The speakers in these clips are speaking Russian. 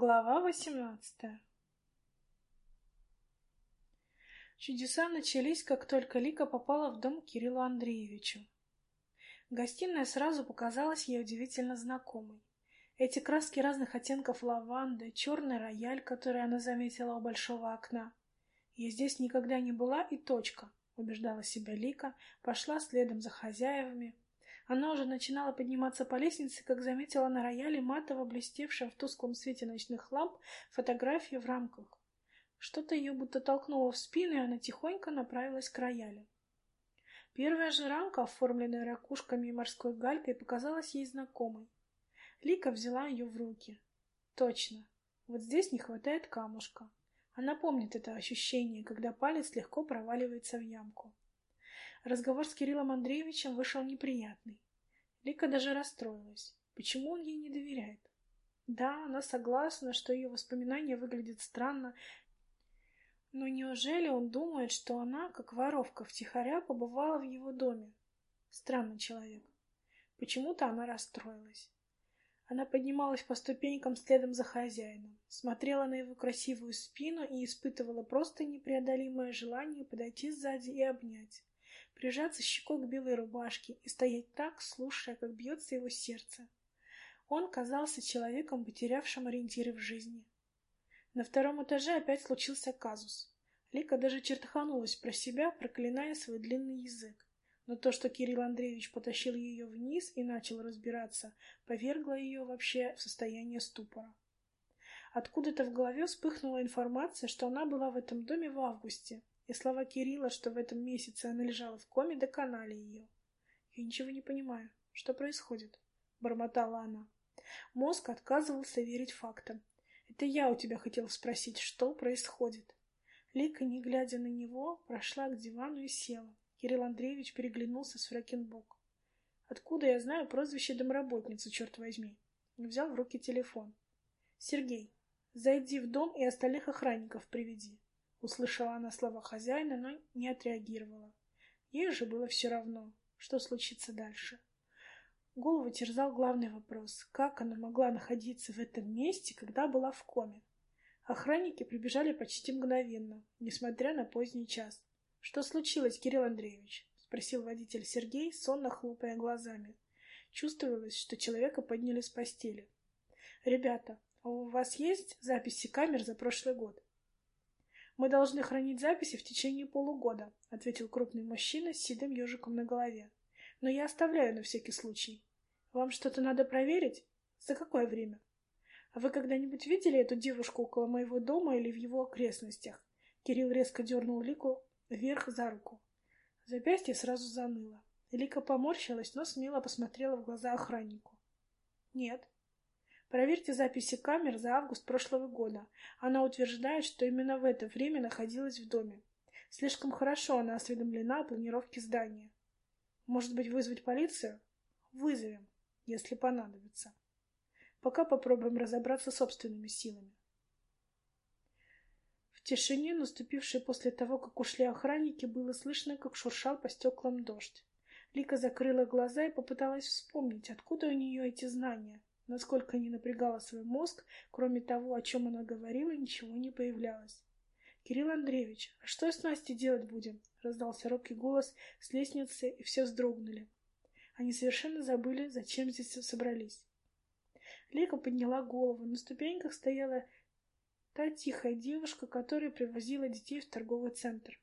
Глава восемнадцатая Чудеса начались, как только Лика попала в дом Кириллу Андреевичу. Гостиная сразу показалась ей удивительно знакомой. Эти краски разных оттенков лаванды, черный рояль, который она заметила у большого окна. «Я здесь никогда не была и точка», — убеждала себя Лика, пошла следом за хозяевами, она уже начинала подниматься по лестнице, как заметила на рояле матово блестевшем в тусклом свете ночных ламп фотографию в рамках. Что-то ее будто толкнуло в спину, и она тихонько направилась к роялю. Первая же рамка, оформленная ракушками и морской галькой, показалась ей знакомой. Лика взяла ее в руки. Точно, вот здесь не хватает камушка. Она помнит это ощущение, когда палец легко проваливается в ямку. Разговор с Кириллом Андреевичем вышел неприятный. Лика даже расстроилась. Почему он ей не доверяет? Да, она согласна, что ее воспоминания выглядят странно, но неужели он думает, что она, как воровка, втихаря побывала в его доме? Странный человек. Почему-то она расстроилась. Она поднималась по ступенькам следом за хозяином, смотрела на его красивую спину и испытывала просто непреодолимое желание подойти сзади и обнять прижаться щекой к белой рубашке и стоять так, слушая, как бьется его сердце. Он казался человеком, потерявшим ориентиры в жизни. На втором этаже опять случился казус. Лика даже чертыханулась про себя, проклиная свой длинный язык. Но то, что Кирилл Андреевич потащил ее вниз и начал разбираться, повергло ее вообще в состояние ступора. Откуда-то в голове вспыхнула информация, что она была в этом доме в августе, и слова Кирилла, что в этом месяце она лежала в коме, доконали ее. «Я ничего не понимаю. Что происходит?» — бормотала она. Мозг отказывался верить фактам. «Это я у тебя хотела спросить, что происходит?» Лика, не глядя на него, прошла к дивану и села. Кирилл Андреевич переглянулся с Фракенбок. «Откуда я знаю прозвище домработницы, черт возьми?» Взял в руки телефон. «Сергей, зайди в дом и остальных охранников приведи. Услышала она слова хозяина, но не отреагировала. Ей же было все равно, что случится дальше. Голову терзал главный вопрос. Как она могла находиться в этом месте, когда была в коме? Охранники прибежали почти мгновенно, несмотря на поздний час. — Что случилось, Кирилл Андреевич? — спросил водитель Сергей, сонно хлопая глазами. Чувствовалось, что человека подняли с постели. — Ребята, а у вас есть записи камер за прошлый год? «Мы должны хранить записи в течение полугода», — ответил крупный мужчина с седым ежиком на голове. «Но я оставляю на всякий случай. Вам что-то надо проверить? За какое время? А вы когда-нибудь видели эту девушку около моего дома или в его окрестностях?» Кирилл резко дернул Лику вверх за руку. Запястье сразу заныло. Лика поморщилась, но смело посмотрела в глаза охраннику. «Нет», Проверьте записи камер за август прошлого года. Она утверждает, что именно в это время находилась в доме. Слишком хорошо она осведомлена о планировке здания. Может быть, вызвать полицию? Вызовем, если понадобится. Пока попробуем разобраться собственными силами. В тишине, наступившей после того, как ушли охранники, было слышно, как шуршал по стеклам дождь. Лика закрыла глаза и попыталась вспомнить, откуда у нее эти знания. Насколько не напрягала свой мозг, кроме того, о чем она говорила, ничего не появлялось. «Кирилл Андреевич, а что с Настей делать будем?» — раздался робкий голос с лестницы, и все вздрогнули. Они совершенно забыли, зачем здесь собрались. Лика подняла голову. На ступеньках стояла та тихая девушка, которая привозила детей в торговый центр.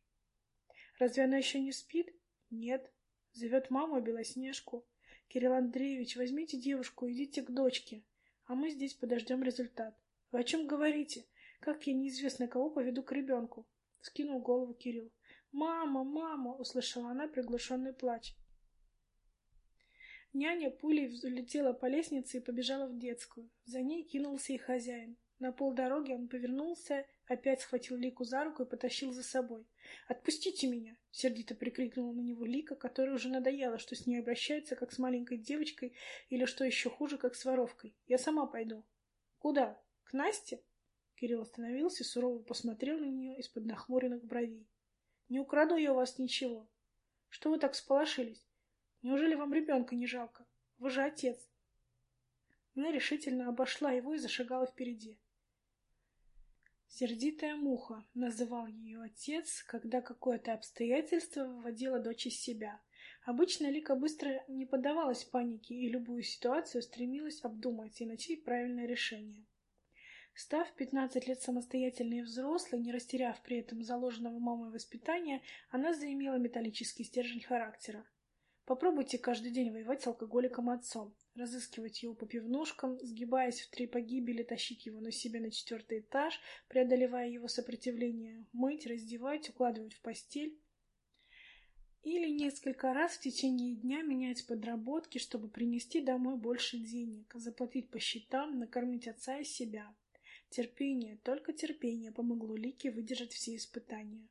Разве она еще не спит? Нет. Зовет маму Белоснежку. Кирилл Андреевич, возьмите девушку, идите к дочке, а мы здесь подождем результат. Вы о чем говорите? Как я неизвестно кого поведу к ребенку? Скинул голову Кирилл. «Мама, мама!» — услышала она приглушенный плач. Няня пулей взлетела по лестнице и побежала в детскую. За ней кинулся и хозяин. На полдороги он повернулся, опять схватил Лику за руку и потащил за собой. «Отпустите меня!» — сердито прикрикнула на него Лика, которая уже надоела, что с ней обращаются как с маленькой девочкой или, что еще хуже, как с воровкой. «Я сама пойду». «Куда? К Насте?» Кирилл остановился сурово посмотрел на нее из-под нахмуренных бровей. «Не украду я у вас ничего. Что вы так всполошились? Неужели вам ребенка не жалко? Вы же отец!» Она решительно обошла его и зашагала впереди. Сердитая муха, называл ее отец, когда какое-то обстоятельство выводило дочь из себя. Обычно Лика быстро не поддавалась панике и любую ситуацию стремилась обдумать и найти правильное решение. Став 15 лет самостоятельной и взрослой, не растеряв при этом заложенного мамой воспитания, она заимела металлический стержень характера. Попробуйте каждый день воевать с алкоголиком отцом, разыскивать его по пивнушкам, сгибаясь в три погибели, тащить его на себе на четвертый этаж, преодолевая его сопротивление, мыть, раздевать, укладывать в постель. Или несколько раз в течение дня менять подработки, чтобы принести домой больше денег, заплатить по счетам, накормить отца и себя. Терпение, только терпение помогло Лике выдержать все испытания.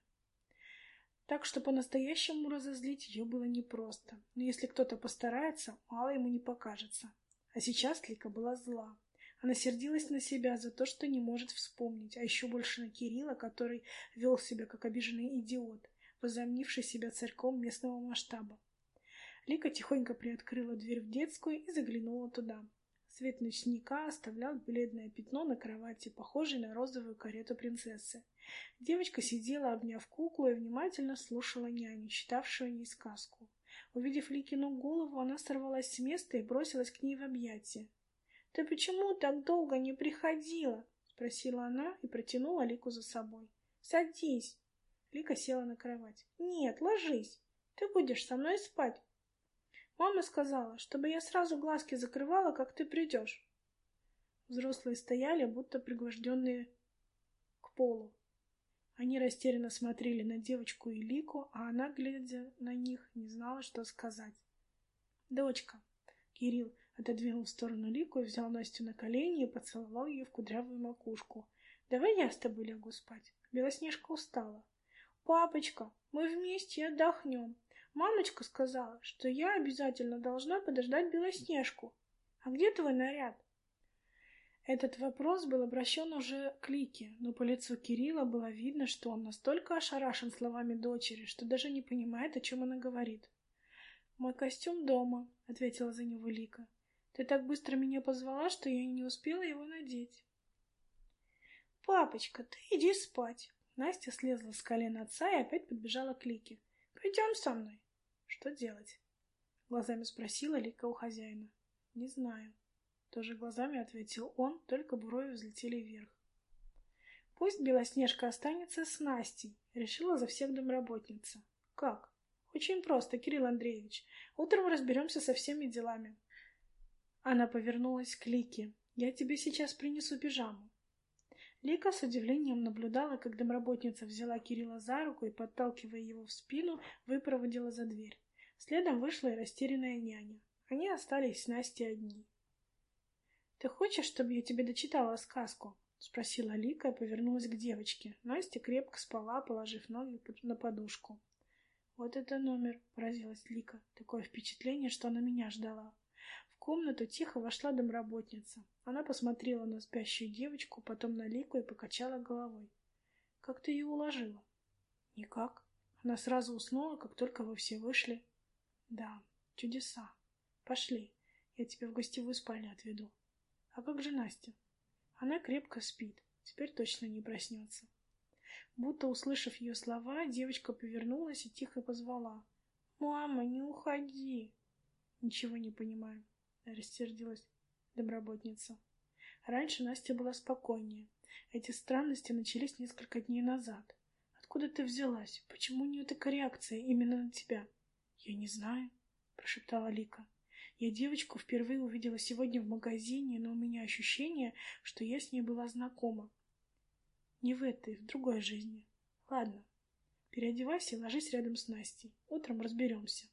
Так что по-настоящему разозлить ее было непросто. Но если кто-то постарается, мало ему не покажется. А сейчас Лика была зла. Она сердилась на себя за то, что не может вспомнить, а еще больше на Кирилла, который вел себя как обиженный идиот, возомнивший себя царьком местного масштаба. Лика тихонько приоткрыла дверь в детскую и заглянула туда. Свет ночника оставлял бледное пятно на кровати, похожее на розовую карету принцессы. Девочка сидела, обняв куклу, и внимательно слушала няню, читавшую ей сказку. Увидев Ликину голову, она сорвалась с места и бросилась к ней в объятия. — Ты почему так долго не приходила? — спросила она и протянула Лику за собой. — Садись. Лика села на кровать. — Нет, ложись. Ты будешь со мной спать. Мама сказала, чтобы я сразу глазки закрывала, как ты придешь. Взрослые стояли, будто пригвожденные к полу. Они растерянно смотрели на девочку и Лику, а она, глядя на них, не знала, что сказать. «Дочка!» Кирилл отодвинул в сторону Лику и взял Настю на колени и поцеловал ее в кудрявую макушку. «Давай я с тобой лягу спать. Белоснежка устала». «Папочка, мы вместе отдохнем. Мамочка сказала, что я обязательно должна подождать Белоснежку. А где твой наряд? Этот вопрос был обращен уже к Лике, но по лицу Кирилла было видно, что он настолько ошарашен словами дочери, что даже не понимает, о чем она говорит. «Мой костюм дома», — ответила за него Лика. «Ты так быстро меня позвала, что я не успела его надеть». «Папочка, ты иди спать». Настя слезла с колен отца и опять подбежала к Лике. «Пойдем со мной». Что делать? Глазами спросила Лика у хозяина. Не знаю. Тоже глазами ответил он, только брови взлетели вверх. Пусть Белоснежка останется с Настей, решила за всех домработница. Как? Очень просто, Кирилл Андреевич. Утром разберемся со всеми делами. Она повернулась к Лике. Я тебе сейчас принесу пижаму. Лика с удивлением наблюдала, как домработница взяла Кирилла за руку и, подталкивая его в спину, выпроводила за дверь. Следом вышла и растерянная няня. Они остались с Настей одни. «Ты хочешь, чтобы я тебе дочитала сказку?» — спросила Лика и повернулась к девочке. Настя крепко спала, положив ноги на подушку. «Вот это номер!» — поразилась Лика. Такое впечатление, что она меня ждала. В комнату тихо вошла домработница. Она посмотрела на спящую девочку, потом на Лику и покачала головой. «Как ты ее уложила?» «Никак. Она сразу уснула, как только вы все вышли». Да, чудеса. Пошли, я тебя в гостевую спальню отведу. А как же Настя? Она крепко спит, теперь точно не проснется. Будто услышав ее слова, девочка повернулась и тихо позвала. «Мама, не уходи!» «Ничего не понимаю», — рассердилась домработница. Раньше Настя была спокойнее. Эти странности начались несколько дней назад. Откуда ты взялась? Почему у нее такая реакция именно на тебя? «Я не знаю», — прошептала Лика. «Я девочку впервые увидела сегодня в магазине, но у меня ощущение, что я с ней была знакома. Не в этой, в другой жизни. Ладно, переодевайся и ложись рядом с Настей. Утром разберемся».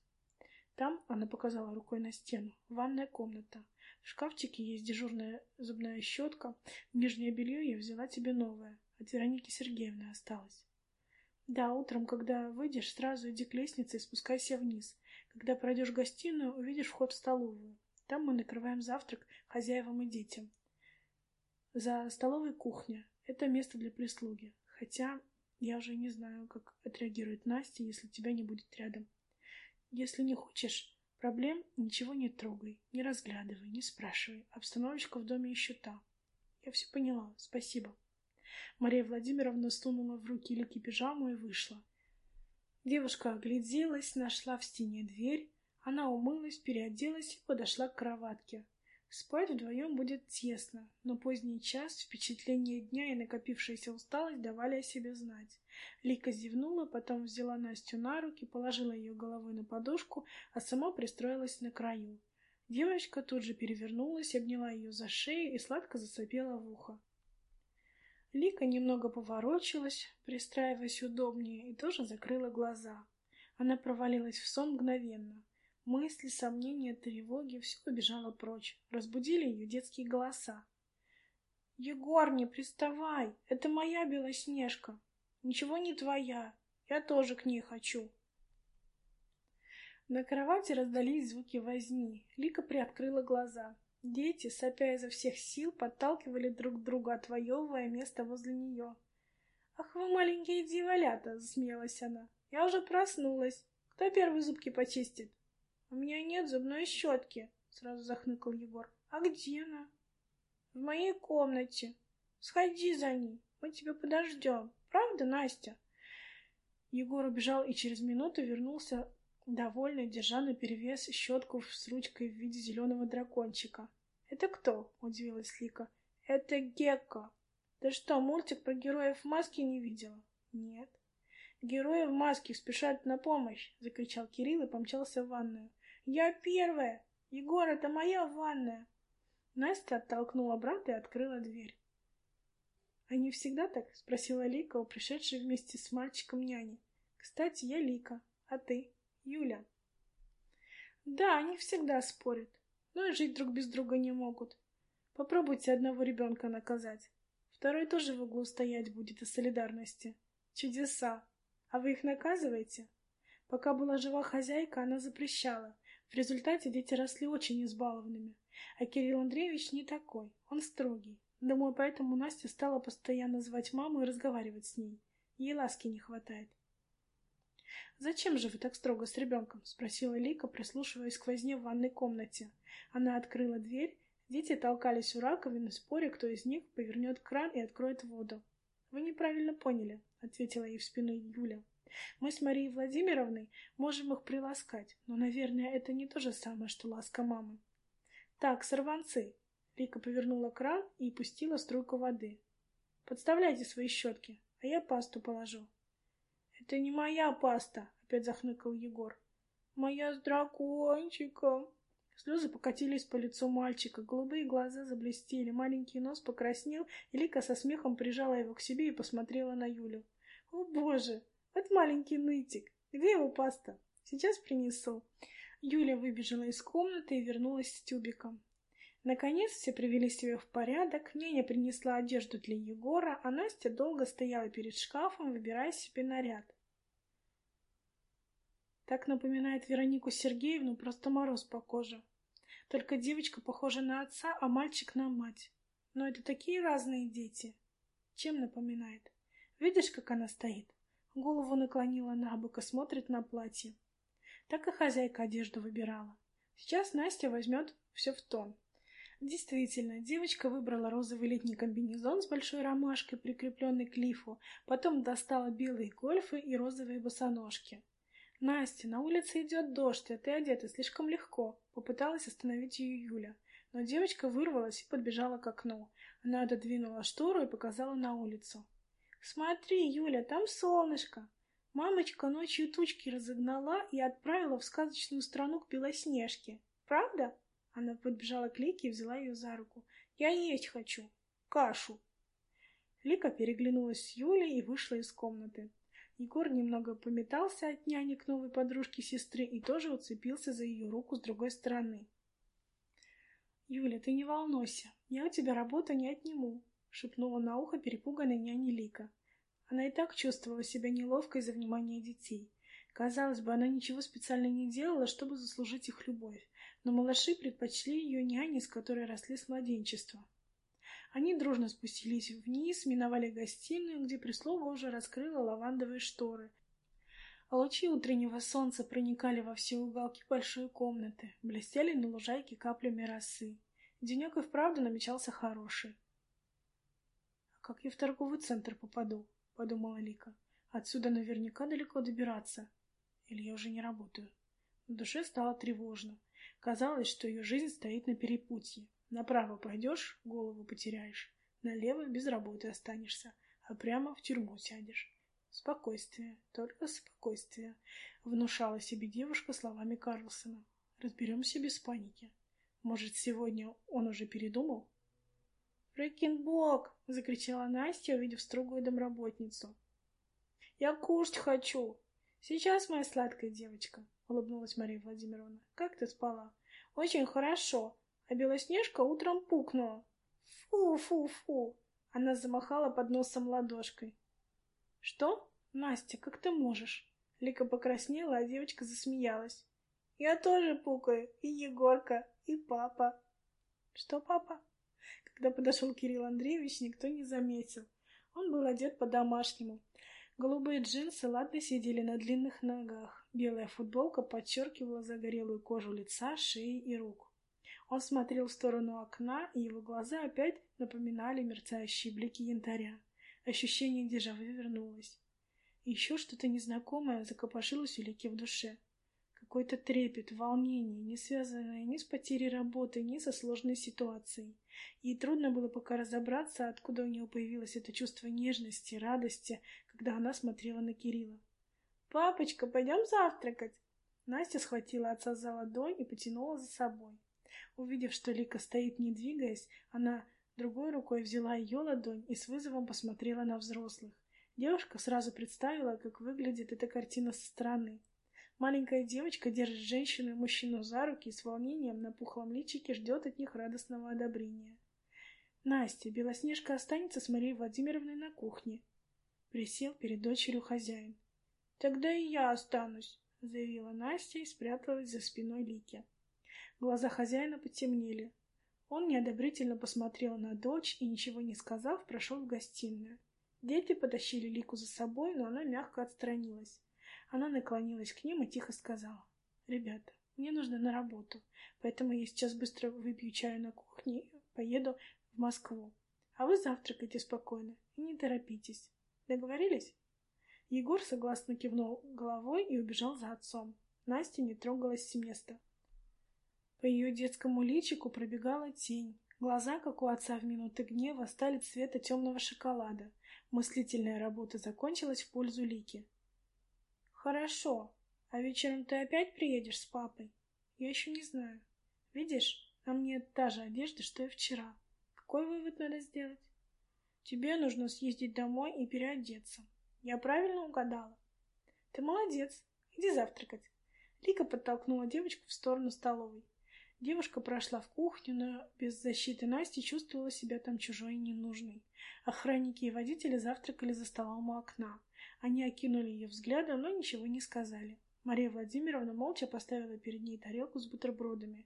Там она показала рукой на стену. Ванная комната. В шкафчике есть дежурная зубная щетка. Нижнее белье я взяла тебе новое. От Вероники Сергеевны осталось. Да, утром, когда выйдешь, сразу иди к лестнице и спускайся вниз. Когда пройдешь гостиную, увидишь вход в столовую. Там мы накрываем завтрак хозяевам и детям. За столовой кухня. Это место для прислуги. Хотя я уже не знаю, как отреагирует Настя, если тебя не будет рядом. Если не хочешь проблем, ничего не трогай, не разглядывай, не спрашивай. Обстановочка в доме еще та. Я все поняла. Спасибо. Мария Владимировна сунула в руки Лики пижаму и вышла. Девушка огляделась, нашла в стене дверь. Она умылась, переоделась и подошла к кроватке. Спать вдвоем будет тесно, но поздний час, впечатление дня и накопившаяся усталость давали о себе знать. Лика зевнула, потом взяла Настю на руки, положила ее головой на подушку, а сама пристроилась на краю. Девочка тут же перевернулась, обняла ее за шею и сладко засопела в ухо. Лика немного поворочилась, пристраиваясь удобнее, и тоже закрыла глаза. Она провалилась в сон мгновенно. Мысли, сомнения, тревоги — все побежало прочь. Разбудили ее детские голоса. «Егор, не приставай! Это моя Белоснежка! Ничего не твоя! Я тоже к ней хочу!» На кровати раздались звуки возни. Лика приоткрыла глаза. Дети, сопя изо всех сил, подталкивали друг друга, отвоевывая место возле нее. «Ах вы маленькие дьяволята!» — засмеялась она. «Я уже проснулась. Кто первый зубки почистит?» «У меня нет зубной щетки», — сразу захныкал Егор. «А где она?» «В моей комнате. Сходи за ней, мы тебя подождем. Правда, Настя?» Егор убежал и через минуту вернулся, довольный, держа наперевес щетку с ручкой в виде зеленого дракончика. «Это кто?» — удивилась Лика. «Это Гекко. Ты что, мультик про героев в маске не видела?» «Нет». «Герои в маске спешат на помощь!» — закричал Кирилл и помчался в ванную. Я первая! Егор, это моя ванная!» Настя оттолкнула брата и открыла дверь. «Они всегда так?» — спросила Лика, у пришедшей вместе с мальчиком няни. «Кстати, я Лика, а ты? Юля». «Да, они всегда спорят, но и жить друг без друга не могут. Попробуйте одного ребенка наказать. Второй тоже в углу стоять будет из солидарности. Чудеса! А вы их наказываете?» Пока была жива хозяйка, она запрещала. В результате дети росли очень избалованными. А Кирилл Андреевич не такой, он строгий. Думаю, поэтому Настя стала постоянно звать маму и разговаривать с ней. Ей ласки не хватает. «Зачем же вы так строго с ребенком?» — спросила Лика, прислушиваясь к возне в ванной комнате. Она открыла дверь, дети толкались у раковины, споря, кто из них повернет кран и откроет воду. «Вы неправильно поняли», — ответила ей в спину Юля. Мы с Марией Владимировной можем их приласкать, но, наверное, это не то же самое, что ласка мамы. Так, сорванцы. Лика повернула кран и пустила струйку воды. Подставляйте свои щетки, а я пасту положу. Это не моя паста, опять захныкал Егор. Моя с дракончиком. Слезы покатились по лицу мальчика, голубые глаза заблестели, маленький нос покраснел, и Лика со смехом прижала его к себе и посмотрела на Юлю. «О, боже! Вот маленький нытик. Где его паста? Сейчас принесу. Юля выбежала из комнаты и вернулась с тюбиком. Наконец все привели себя в порядок, Неня принесла одежду для Егора, а Настя долго стояла перед шкафом, выбирая себе наряд. Так напоминает Веронику Сергеевну, просто мороз по коже. Только девочка похожа на отца, а мальчик на мать. Но это такие разные дети. Чем напоминает? Видишь, как она стоит? Голову наклонила на бок и смотрит на платье. Так и хозяйка одежду выбирала. Сейчас Настя возьмет все в тон. Действительно, девочка выбрала розовый летний комбинезон с большой ромашкой, прикрепленный к лифу, потом достала белые гольфы и розовые босоножки. «Настя, на улице идет дождь, а ты одета слишком легко», — попыталась остановить ее Юля. Но девочка вырвалась и подбежала к окну. Она отодвинула штору и показала на улицу. Смотри, Юля, там солнышко. Мамочка ночью тучки разогнала и отправила в сказочную страну к Белоснежке. Правда? Она подбежала к Лике и взяла ее за руку. Я есть хочу. Кашу. Лика переглянулась с Юлей и вышла из комнаты. Егор немного пометался от няни к новой подружке сестры и тоже уцепился за ее руку с другой стороны. «Юля, ты не волнуйся, я у тебя работу не отниму. — шепнула на ухо перепуганной няне Лика. Она и так чувствовала себя неловко из-за внимания детей. Казалось бы, она ничего специально не делала, чтобы заслужить их любовь, но малыши предпочли ее няне, с которой росли с младенчества. Они дружно спустились вниз, миновали гостиную, где прислуга уже раскрыла лавандовые шторы. лучи утреннего солнца проникали во все уголки большой комнаты, блестели на лужайке каплями росы. Денек и вправду намечался хороший. как я в торговый центр попаду?» — подумала Лика. «Отсюда наверняка далеко добираться. Или я уже не работаю?» В душе стало тревожно. Казалось, что ее жизнь стоит на перепутье. Направо пойдешь — голову потеряешь, налево — без работы останешься, а прямо в тюрьму сядешь. Спокойствие, только спокойствие, внушала себе девушка словами Карлсона. Разберемся без паники. Может, сегодня он уже передумал? «Фрекенбок!» — закричала Настя, увидев строгую домработницу. «Я кушать хочу!» «Сейчас, моя сладкая девочка!» — улыбнулась Мария Владимировна. «Как ты спала?» «Очень хорошо, а Белоснежка утром пукнула». «Фу-фу-фу!» Она замахала под носом ладошкой. «Что? Настя, как ты можешь?» Лика покраснела, а девочка засмеялась. «Я тоже пукаю, и Егорка, и папа». «Что папа?» Когда подошел Кирилл Андреевич, никто не заметил. Он был одет по-домашнему. Голубые джинсы ладно сидели на длинных ногах. Белая футболка подчеркивала загорелую кожу лица, шеи и рук. Он смотрел в сторону окна, и его глаза опять напоминали мерцающие блики янтаря. Ощущение дежавю вернулось. Еще что-то незнакомое закопошилось у Лики в душе. Какой-то трепет, волнение, не связанное ни с потерей работы, ни со сложной ситуацией. Ей трудно было пока разобраться, откуда у нее появилось это чувство нежности, радости, когда она смотрела на Кирилла. «Папочка, пойдем завтракать?» Настя схватила отца за ладонь и потянула за собой. Увидев, что Лика стоит, не двигаясь, она Другой рукой взяла ее ладонь и с вызовом посмотрела на взрослых. Девушка сразу представила, как выглядит эта картина со стороны. Маленькая девочка держит женщину и мужчину за руки и с волнением на пухлом личике ждет от них радостного одобрения. Настя, Белоснежка останется с Марией Владимировной на кухне. Присел перед дочерью хозяин. Тогда и я останусь, заявила Настя и спряталась за спиной Лики. Глаза хозяина потемнели. Он неодобрительно посмотрел на дочь и, ничего не сказав, прошел в гостиную. Дети потащили Лику за собой, но она мягко отстранилась. Она наклонилась к ним и тихо сказала. «Ребята, мне нужно на работу, поэтому я сейчас быстро выпью чаю на кухне и поеду в Москву. А вы завтракайте спокойно и не торопитесь. Договорились?» Егор согласно кивнул головой и убежал за отцом. Настя не трогалась с места. По ее детскому личику пробегала тень. Глаза, как у отца в минуты гнева, стали цвета темного шоколада. Мыслительная работа закончилась в пользу Лики. «Хорошо. А вечером ты опять приедешь с папой?» «Я еще не знаю. Видишь, на мне та же одежда, что и вчера. Какой вывод надо сделать?» «Тебе нужно съездить домой и переодеться. Я правильно угадала?» «Ты молодец. Иди завтракать». Лика подтолкнула девочку в сторону столовой. Девушка прошла в кухню, но без защиты Насти чувствовала себя там чужой и ненужной. Охранники и водители завтракали за столом у окна. Они окинули ее взглядом, но ничего не сказали. Мария Владимировна молча поставила перед ней тарелку с бутербродами.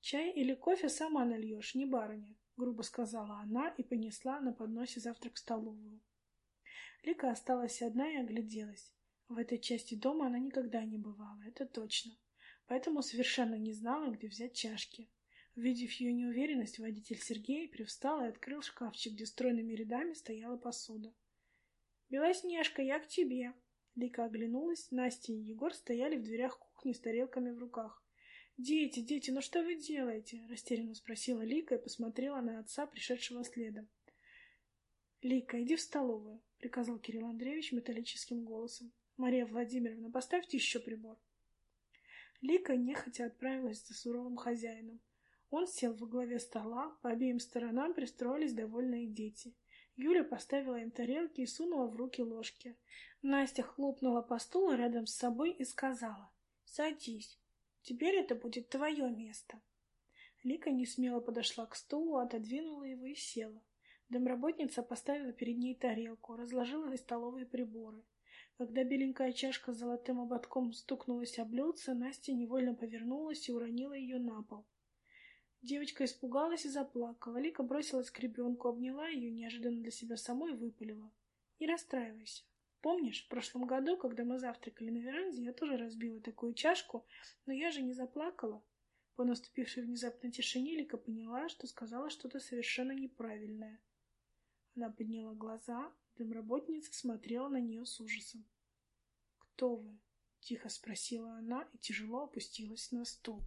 «Чай или кофе сама нальешь, не барыня», — грубо сказала она и понесла на подносе завтрак в столовую. Лика осталась одна и огляделась. В этой части дома она никогда не бывала, это точно поэтому совершенно не знала, где взять чашки. Увидев ее неуверенность, водитель Сергей привстал и открыл шкафчик, где стройными рядами стояла посуда. «Белоснежка, я к тебе!» Лика оглянулась, Настя и Егор стояли в дверях кухни с тарелками в руках. «Дети, дети, ну что вы делаете?» — растерянно спросила Лика и посмотрела на отца, пришедшего следом. «Лика, иди в столовую», — приказал Кирилл Андреевич металлическим голосом. «Мария Владимировна, поставьте еще прибор». Лика нехотя отправилась за суровым хозяином. Он сел во главе стола, по обеим сторонам пристроились довольные дети. Юля поставила им тарелки и сунула в руки ложки. Настя хлопнула по стулу рядом с собой и сказала «Садись, теперь это будет твое место». Лика несмело подошла к стулу, отодвинула его и села. Домработница поставила перед ней тарелку, разложила на столовые приборы. Когда беленькая чашка с золотым ободком стукнулась об блюдце, Настя невольно повернулась и уронила ее на пол. Девочка испугалась и заплакала. Лика бросилась к ребенку, обняла ее неожиданно для себя самой выпалила. «Не расстраивайся. Помнишь, в прошлом году, когда мы завтракали на веранде, я тоже разбила такую чашку, но я же не заплакала?» По наступившей внезапной тишине Лика поняла, что сказала что-то совершенно неправильное. Она подняла глаза, домработница смотрела на нее с ужасом. «Кто вы?» — тихо спросила она и тяжело опустилась на стул.